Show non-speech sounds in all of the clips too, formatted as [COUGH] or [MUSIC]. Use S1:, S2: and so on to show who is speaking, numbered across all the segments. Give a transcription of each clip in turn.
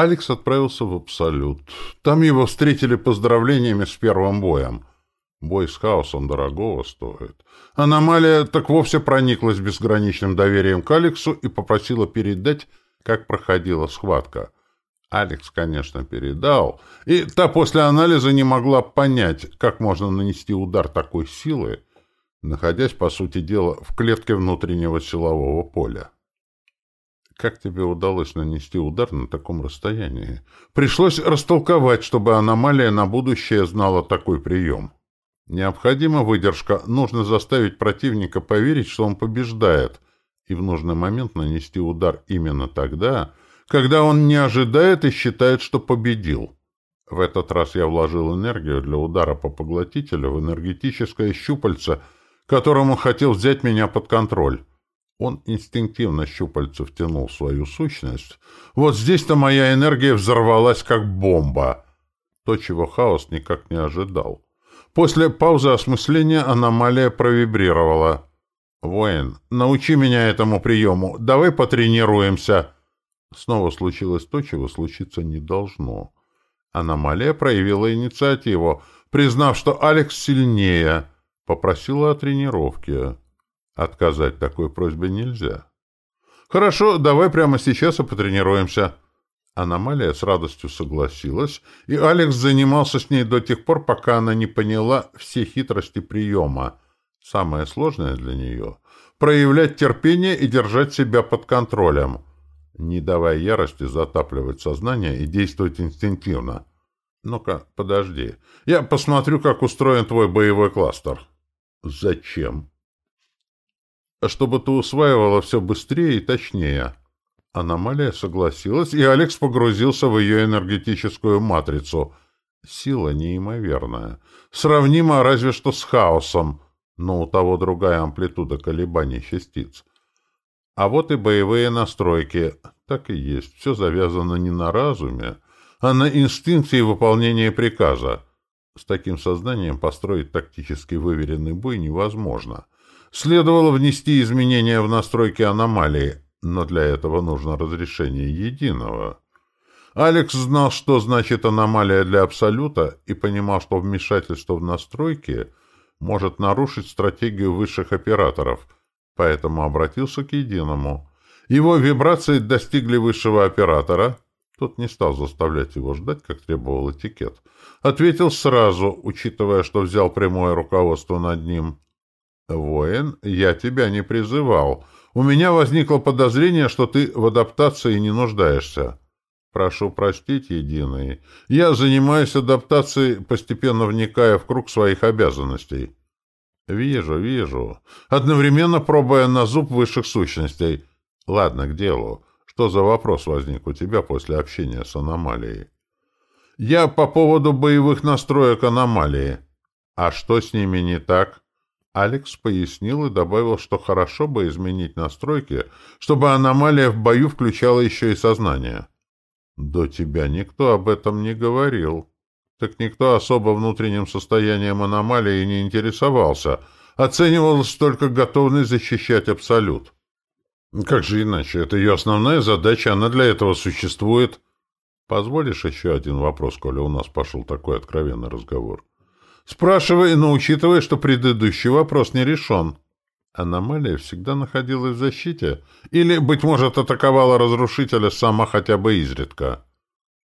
S1: Алекс отправился в Абсолют. Там его встретили поздравлениями с первым боем. Бой с хаосом дорогого стоит. Аномалия так вовсе прониклась безграничным доверием к Алексу и попросила передать, как проходила схватка. Алекс, конечно, передал, и та после анализа не могла понять, как можно нанести удар такой силы, находясь, по сути дела, в клетке внутреннего силового поля. Как тебе удалось нанести удар на таком расстоянии? Пришлось растолковать, чтобы аномалия на будущее знала такой прием. Необходима выдержка, нужно заставить противника поверить, что он побеждает, и в нужный момент нанести удар именно тогда, когда он не ожидает и считает, что победил. В этот раз я вложил энергию для удара по поглотителю в энергетическое щупальце, которому хотел взять меня под контроль. Он инстинктивно щупальце втянул свою сущность. Вот здесь-то моя энергия взорвалась как бомба. То, чего хаос никак не ожидал. После паузы осмысления аномалия провибрировала. «Воин, научи меня этому приему. Давай потренируемся». Снова случилось то, чего случиться не должно. Аномалия проявила инициативу, признав, что Алекс сильнее, попросила о тренировке. Отказать такой просьбе нельзя. «Хорошо, давай прямо сейчас и потренируемся». Аномалия с радостью согласилась, и Алекс занимался с ней до тех пор, пока она не поняла все хитрости приема. Самое сложное для нее — проявлять терпение и держать себя под контролем, не давая ярости затапливать сознание и действовать инстинктивно. «Ну-ка, подожди. Я посмотрю, как устроен твой боевой кластер». «Зачем?» Чтобы ты усваивала все быстрее и точнее. Аномалия согласилась, и Алекс погрузился в ее энергетическую матрицу. Сила неимоверная. Сравнима разве что с хаосом, но у того другая амплитуда колебаний частиц. А вот и боевые настройки. Так и есть. Все завязано не на разуме, а на инстинкте и выполнении приказа. С таким сознанием построить тактически выверенный бой невозможно — Следовало внести изменения в настройки аномалии, но для этого нужно разрешение единого. Алекс знал, что значит аномалия для Абсолюта, и понимал, что вмешательство в настройки может нарушить стратегию высших операторов, поэтому обратился к единому. Его вибрации достигли высшего оператора. Тот не стал заставлять его ждать, как требовал этикет. Ответил сразу, учитывая, что взял прямое руководство над ним. «Воин, я тебя не призывал. У меня возникло подозрение, что ты в адаптации не нуждаешься. Прошу простить, Единый. Я занимаюсь адаптацией, постепенно вникая в круг своих обязанностей». «Вижу, вижу. Одновременно пробуя на зуб высших сущностей. Ладно, к делу. Что за вопрос возник у тебя после общения с аномалией?» «Я по поводу боевых настроек аномалии. А что с ними не так?» Алекс пояснил и добавил, что хорошо бы изменить настройки, чтобы аномалия в бою включала еще и сознание. «До тебя никто об этом не говорил. Так никто особо внутренним состоянием аномалии не интересовался. Оценивалась только готовность защищать Абсолют. Как же иначе? Это ее основная задача, она для этого существует. Позволишь еще один вопрос, коли у нас пошел такой откровенный разговор?» Спрашивай, но учитывая, что предыдущий вопрос не решен. Аномалия всегда находилась в защите или, быть может, атаковала разрушителя сама хотя бы изредка.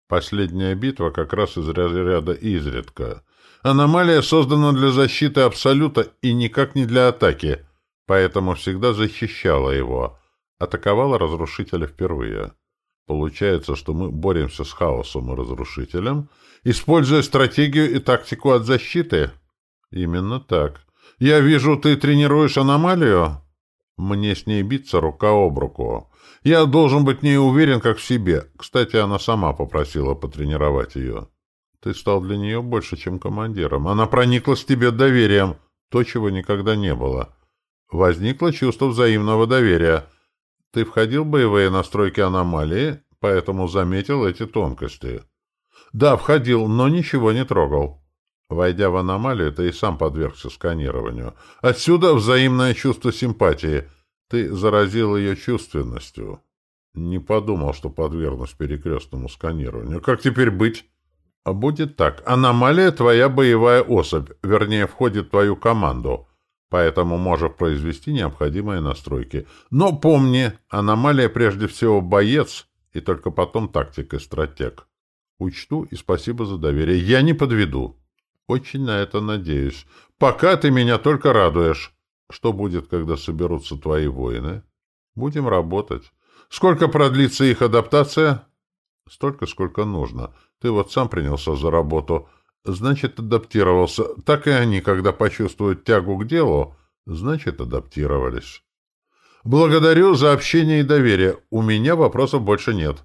S1: Последняя битва как раз из ряда изредка. Аномалия создана для защиты Абсолюта и никак не для атаки, поэтому всегда защищала его. Атаковала разрушителя впервые. Получается, что мы боремся с хаосом и разрушителем, используя стратегию и тактику от защиты? Именно так. Я вижу, ты тренируешь аномалию? Мне с ней биться рука об руку. Я должен быть не уверен, как в себе. Кстати, она сама попросила потренировать ее. Ты стал для нее больше, чем командиром. Она проникла с тебе доверием, то, чего никогда не было. Возникло чувство взаимного доверия — ты входил в боевые настройки аномалии, поэтому заметил эти тонкости. Да, входил, но ничего не трогал. Войдя в аномалию, ты и сам подвергся сканированию. Отсюда взаимное чувство симпатии. Ты заразил ее чувственностью. Не подумал, что подвергнусь перекрестному сканированию. Как теперь быть? А будет так. Аномалия — твоя боевая особь, вернее, входит в твою команду, поэтому можешь произвести необходимые настройки. Но помни, аномалия прежде всего боец, и только потом тактик и стратег. Учту и спасибо за доверие. Я не подведу. Очень на это надеюсь. Пока ты меня только радуешь. Что будет, когда соберутся твои воины? Будем работать. Сколько продлится их адаптация? Столько, сколько нужно. Ты вот сам принялся за работу. Значит, адаптировался. Так и они, когда почувствуют тягу к делу, значит, адаптировались. Благодарю за общение и доверие. У меня вопросов больше нет.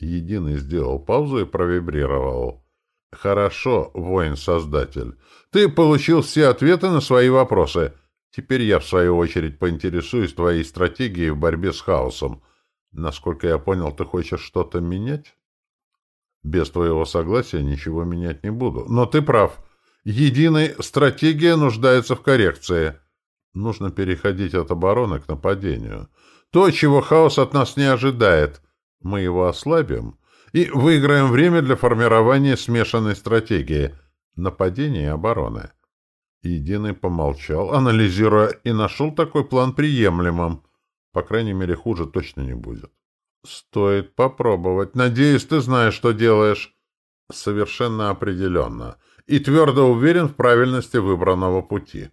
S1: Единый сделал паузу и провибрировал. Хорошо, воин-создатель. Ты получил все ответы на свои вопросы. Теперь я, в свою очередь, поинтересуюсь твоей стратегией в борьбе с хаосом. Насколько я понял, ты хочешь что-то менять? Без твоего согласия ничего менять не буду. Но ты прав. Единая стратегия нуждается в коррекции. Нужно переходить от обороны к нападению. То, чего хаос от нас не ожидает. Мы его ослабим и выиграем время для формирования смешанной стратегии нападения и обороны. Единый помолчал, анализируя, и нашел такой план приемлемым. По крайней мере, хуже точно не будет. Стоит попробовать. Надеюсь, ты знаешь, что делаешь. Совершенно определенно. И твердо уверен в правильности выбранного пути.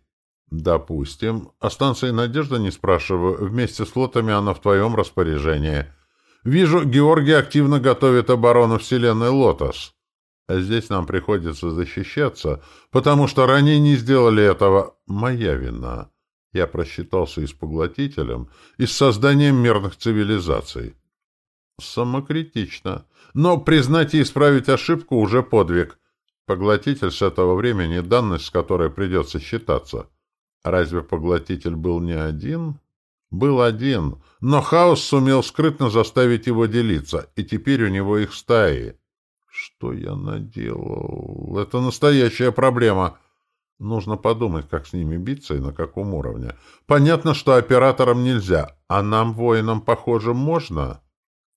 S1: Допустим. О станции «Надежда» не спрашиваю. Вместе с флотами она в твоем распоряжении. Вижу, Георгий активно готовит оборону Вселенной «Лотос». А здесь нам приходится защищаться, потому что ранее не сделали этого. Моя вина. Я просчитался и с поглотителем, и с созданием мирных цивилизаций. Самокритично. Но признать и исправить ошибку уже подвиг. Поглотитель с этого времени — данность, с которой придется считаться. Разве поглотитель был не один? Был один, но хаос сумел скрытно заставить его делиться, и теперь у него их стаи. Что я наделал? Это настоящая проблема. Нужно подумать, как с ними биться и на каком уровне. Понятно, что операторам нельзя, а нам, воинам, похоже, можно.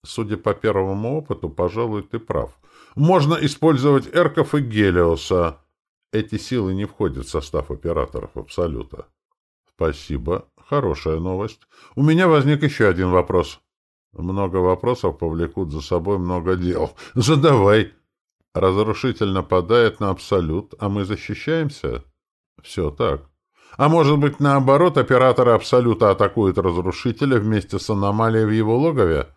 S1: Судя по первому опыту, пожалуй, ты прав. Можно использовать Эрков и Гелиоса. Эти силы не входят в состав операторов Абсолюта. Спасибо. Хорошая новость. У меня возник еще один вопрос. Много вопросов повлекут за собой много дел. [LAUGHS] Задавай. Разрушитель нападает на Абсолют, а мы защищаемся? Все так. А может быть, наоборот, операторы Абсолюта атакуют Разрушителя вместе с аномалией в его логове?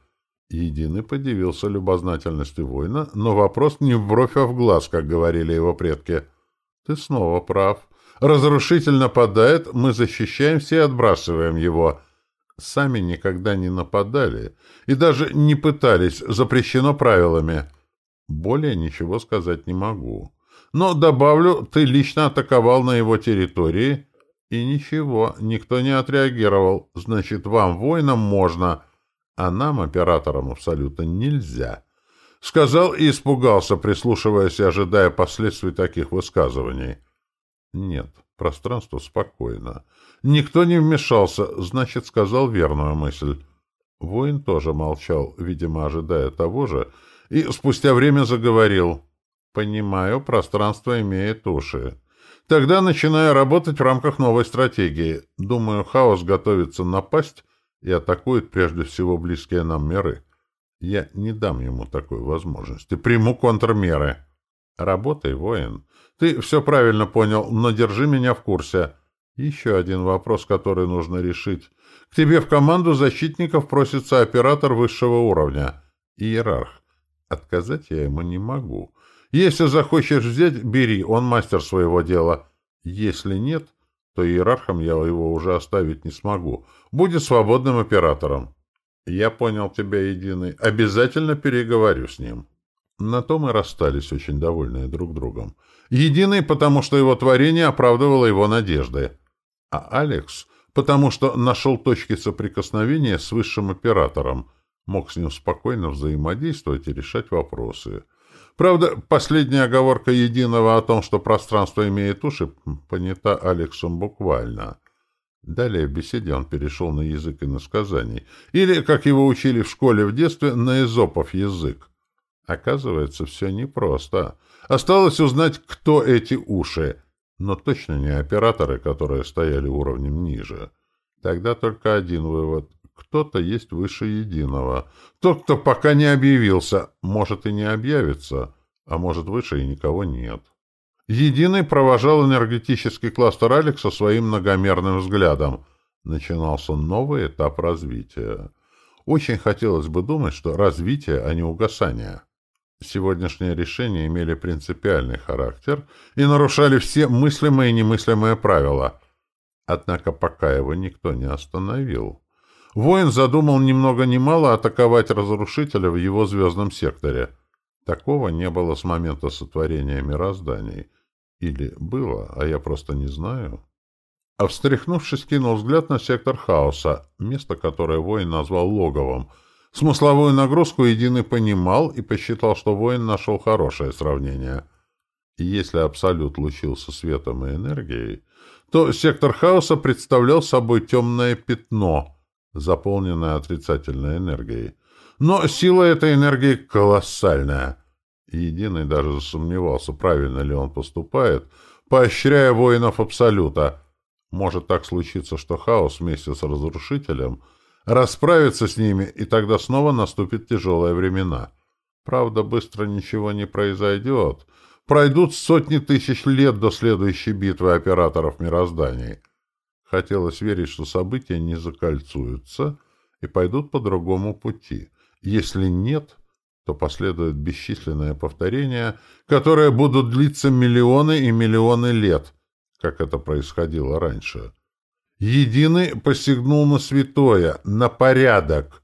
S1: Единый подивился любознательности воина, но вопрос не в бровь, а в глаз, как говорили его предки. Ты снова прав. Разрушитель нападает, мы защищаемся и отбрасываем его. Сами никогда не нападали и даже не пытались, запрещено правилами. Более ничего сказать не могу. Но, добавлю, ты лично атаковал на его территории, и ничего, никто не отреагировал. Значит, вам, воинам, можно а нам, операторам Абсолюта, нельзя. Сказал и испугался, прислушиваясь и ожидая последствий таких высказываний. Нет, пространство спокойно. Никто не вмешался, значит, сказал верную мысль. Воин тоже молчал, видимо, ожидая того же, и спустя время заговорил. «Понимаю, пространство имеет уши. Тогда начинаю работать в рамках новой стратегии. Думаю, хаос готовится напасть и атакует прежде всего близкие нам меры, я не дам ему такой возможности. Приму контрмеры. Работай, воин. Ты все правильно понял, но держи меня в курсе. Еще один вопрос, который нужно решить. К тебе в команду защитников просится оператор высшего уровня. Иерарх. Отказать я ему не могу. Если захочешь взять, бери, он мастер своего дела. Если нет, то иерархом я его уже оставить не смогу. Будет свободным оператором. Я понял тебя, Единый. Обязательно переговорю с ним. На то мы расстались, очень довольные друг другом. Единый, потому что его творение оправдывало его надежды. А Алекс, потому что нашел точки соприкосновения с высшим оператором, мог с ним спокойно взаимодействовать и решать вопросы. Правда, последняя оговорка Единого о том, что пространство имеет уши, понята Алексом буквально. Далее в беседе он перешел на язык иносказаний, или, как его учили в школе в детстве, на эзопов язык. Оказывается, все непросто. Осталось узнать, кто эти уши, но точно не операторы, которые стояли уровнем ниже. Тогда только один вывод. Кто-то есть выше единого. Тот, кто пока не объявился, может и не объявится, а может выше и никого нет. Единый провожал энергетический кластер Алекса своим многомерным взглядом. Начинался новый этап развития. Очень хотелось бы думать, что развитие, а не угасание. Сегодняшние решения имели принципиальный характер и нарушали все мыслимые и немыслимые правила. Однако пока его никто не остановил. Воин задумал ни много ни мало атаковать разрушителя в его звездном секторе. Такого не было с момента сотворения мирозданий — или было, а я просто не знаю. А встряхнувшись, кинул взгляд на сектор хаоса, место, которое воин назвал логовом. Смысловую нагрузку Единый понимал и посчитал, что воин нашел хорошее сравнение. И если Абсолют лучился светом и энергией, то сектор хаоса представлял собой темное пятно, заполненное отрицательной энергией. Но сила этой энергии колоссальная — Единый даже засомневался, правильно ли он поступает, поощряя воинов Абсолюта. Может так случиться, что хаос вместе с разрушителем расправится с ними, и тогда снова наступят тяжелые времена. Правда, быстро ничего не произойдет. Пройдут сотни тысяч лет до следующей битвы операторов мирозданий. Хотелось верить, что события не закольцуются и пойдут по другому пути. Если нет, то последует бесчисленное повторение, которые будут длиться миллионы и миллионы лет, как это происходило раньше. Единый посягнул на святое, на порядок,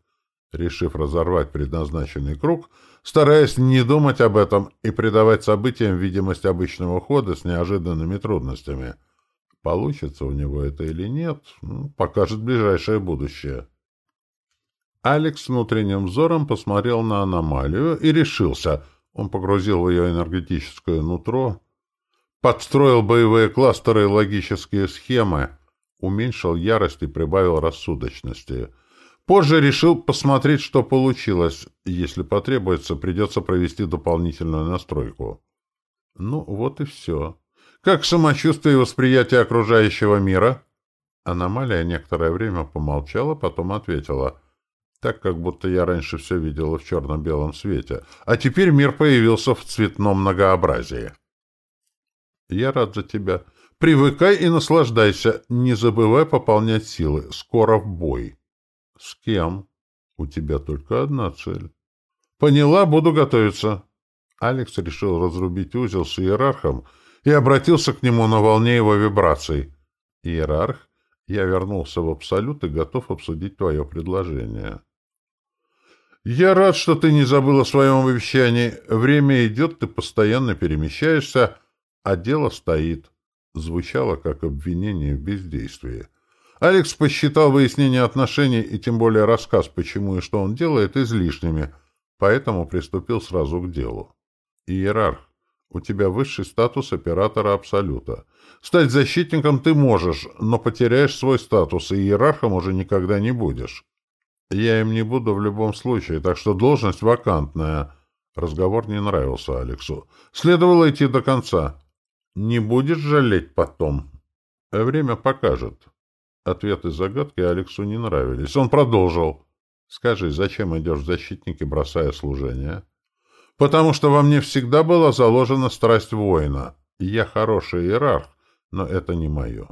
S1: решив разорвать предназначенный круг, стараясь не думать об этом и придавать событиям видимость обычного хода с неожиданными трудностями. Получится у него это или нет, ну, покажет ближайшее будущее. Алекс внутренним взором посмотрел на аномалию и решился. Он погрузил в ее энергетическое нутро, подстроил боевые кластеры и логические схемы, уменьшил ярость и прибавил рассудочности. Позже решил посмотреть, что получилось. Если потребуется, придется провести дополнительную настройку. Ну, вот и все. Как самочувствие и восприятие окружающего мира? Аномалия некоторое время помолчала, потом ответила — так, как будто я раньше все видела в черно-белом свете, а теперь мир появился в цветном многообразии. Я рад за тебя. Привыкай и наслаждайся, не забывай пополнять силы. Скоро в бой. С кем? У тебя только одна цель. Поняла, буду готовиться. Алекс решил разрубить узел с иерархом и обратился к нему на волне его вибраций. Иерарх, я вернулся в Абсолют и готов обсудить твое предложение. «Я рад, что ты не забыл о своем обещании. Время идет, ты постоянно перемещаешься, а дело стоит». Звучало как обвинение в бездействии. Алекс посчитал выяснение отношений и тем более рассказ, почему и что он делает, излишними, поэтому приступил сразу к делу. «Иерарх, у тебя высший статус оператора Абсолюта. Стать защитником ты можешь, но потеряешь свой статус, и иерархом уже никогда не будешь». Я им не буду в любом случае, так что должность вакантная. Разговор не нравился Алексу. Следовало идти до конца. Не будешь жалеть потом. Время покажет. Ответы загадки Алексу не нравились. Он продолжил. Скажи, зачем идешь в защитники, бросая служение? Потому что во мне всегда была заложена страсть воина. Я хороший иерарх, но это не мое.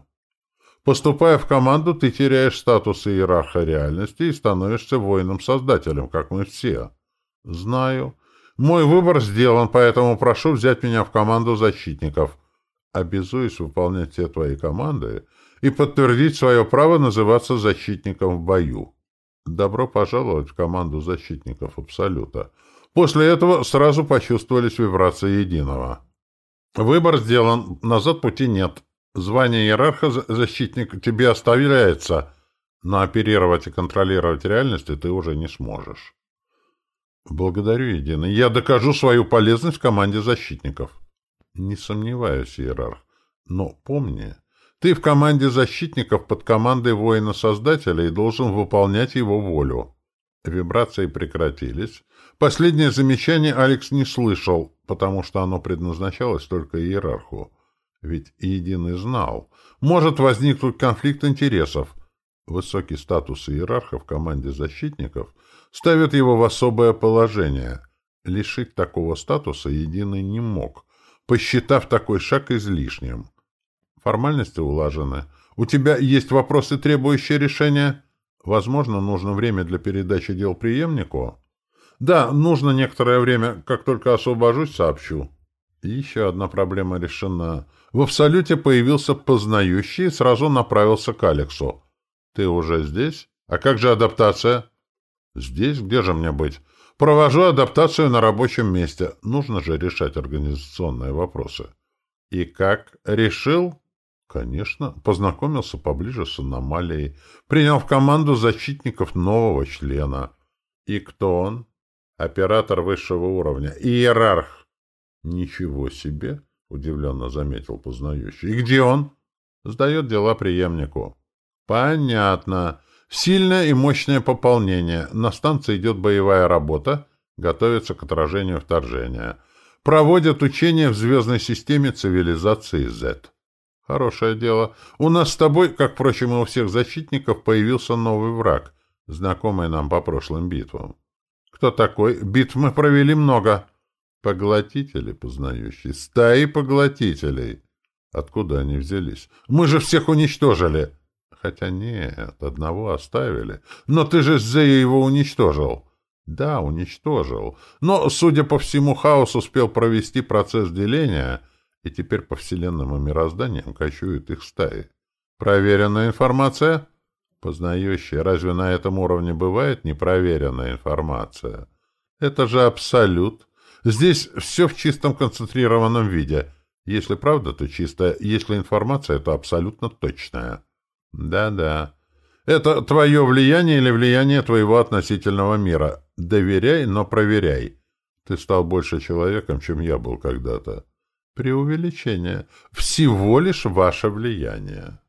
S1: Поступая в команду, ты теряешь статус иерарха реальности и становишься воином-создателем, как мы все. Знаю. Мой выбор сделан, поэтому прошу взять меня в команду защитников. Обязуюсь выполнять все твои команды и подтвердить свое право называться защитником в бою. Добро пожаловать в команду защитников Абсолюта. После этого сразу почувствовались вибрации единого. Выбор сделан, назад пути нет. Звание иерарха защитник тебе оставляется, но оперировать и контролировать реальности ты уже не сможешь. Благодарю, Единый. Я докажу свою полезность в команде защитников. Не сомневаюсь, иерарх. Но помни, Ты в команде защитников под командой воина-создателя и должен выполнять его волю. Вибрации прекратились. Последнее замечание Алекс не слышал, потому что оно предназначалось только иерарху. Ведь Единый знал. Может возникнуть конфликт интересов. Высокий статус иерарха в команде защитников ставит его в особое положение. Лишить такого статуса Единый не мог, посчитав такой шаг излишним. Формальности улажены. У тебя есть вопросы, требующие решения? Возможно, нужно время для передачи дел преемнику? Да, нужно некоторое время. Как только освобожусь, сообщу. Еще одна проблема решена. В Абсолюте появился познающий и сразу направился к Алексу. Ты уже здесь? А как же адаптация? Здесь? Где же мне быть? Провожу адаптацию на рабочем месте. Нужно же решать организационные вопросы. И как? Решил? Конечно, познакомился поближе с аномалией, принял в команду защитников нового члена. И кто он? Оператор высшего уровня. Иерарх. Ничего себе, удивленно заметил познающий. И где он? Сдает дела преемнику. Понятно. Сильное и мощное пополнение. На станции идет боевая работа. Готовится к отражению вторжения. Проводят учения в звездной системе цивилизации Z. Хорошее дело. У нас с тобой, как, впрочем, и у всех защитников, появился новый враг, знакомый нам по прошлым битвам. Кто такой? Битв мы провели много. Поглотители, познающие. Стаи поглотителей. Откуда они взялись? Мы же всех уничтожили. Хотя нет, одного оставили. Но ты же Зея его уничтожил. Да, уничтожил. Но, судя по всему, Хаос успел провести процесс деления — и теперь по вселенным и мирозданиям кочуют их стаи. Проверенная информация? Познающая. Разве на этом уровне бывает непроверенная информация? Это же абсолют. Здесь все в чистом концентрированном виде. Если правда, то чистая. Если информация, то абсолютно точная. Да-да. Это твое влияние или влияние твоего относительного мира. Доверяй, но проверяй. Ты стал больше человеком, чем я был когда-то. Преувеличение. Всего лишь ваше влияние.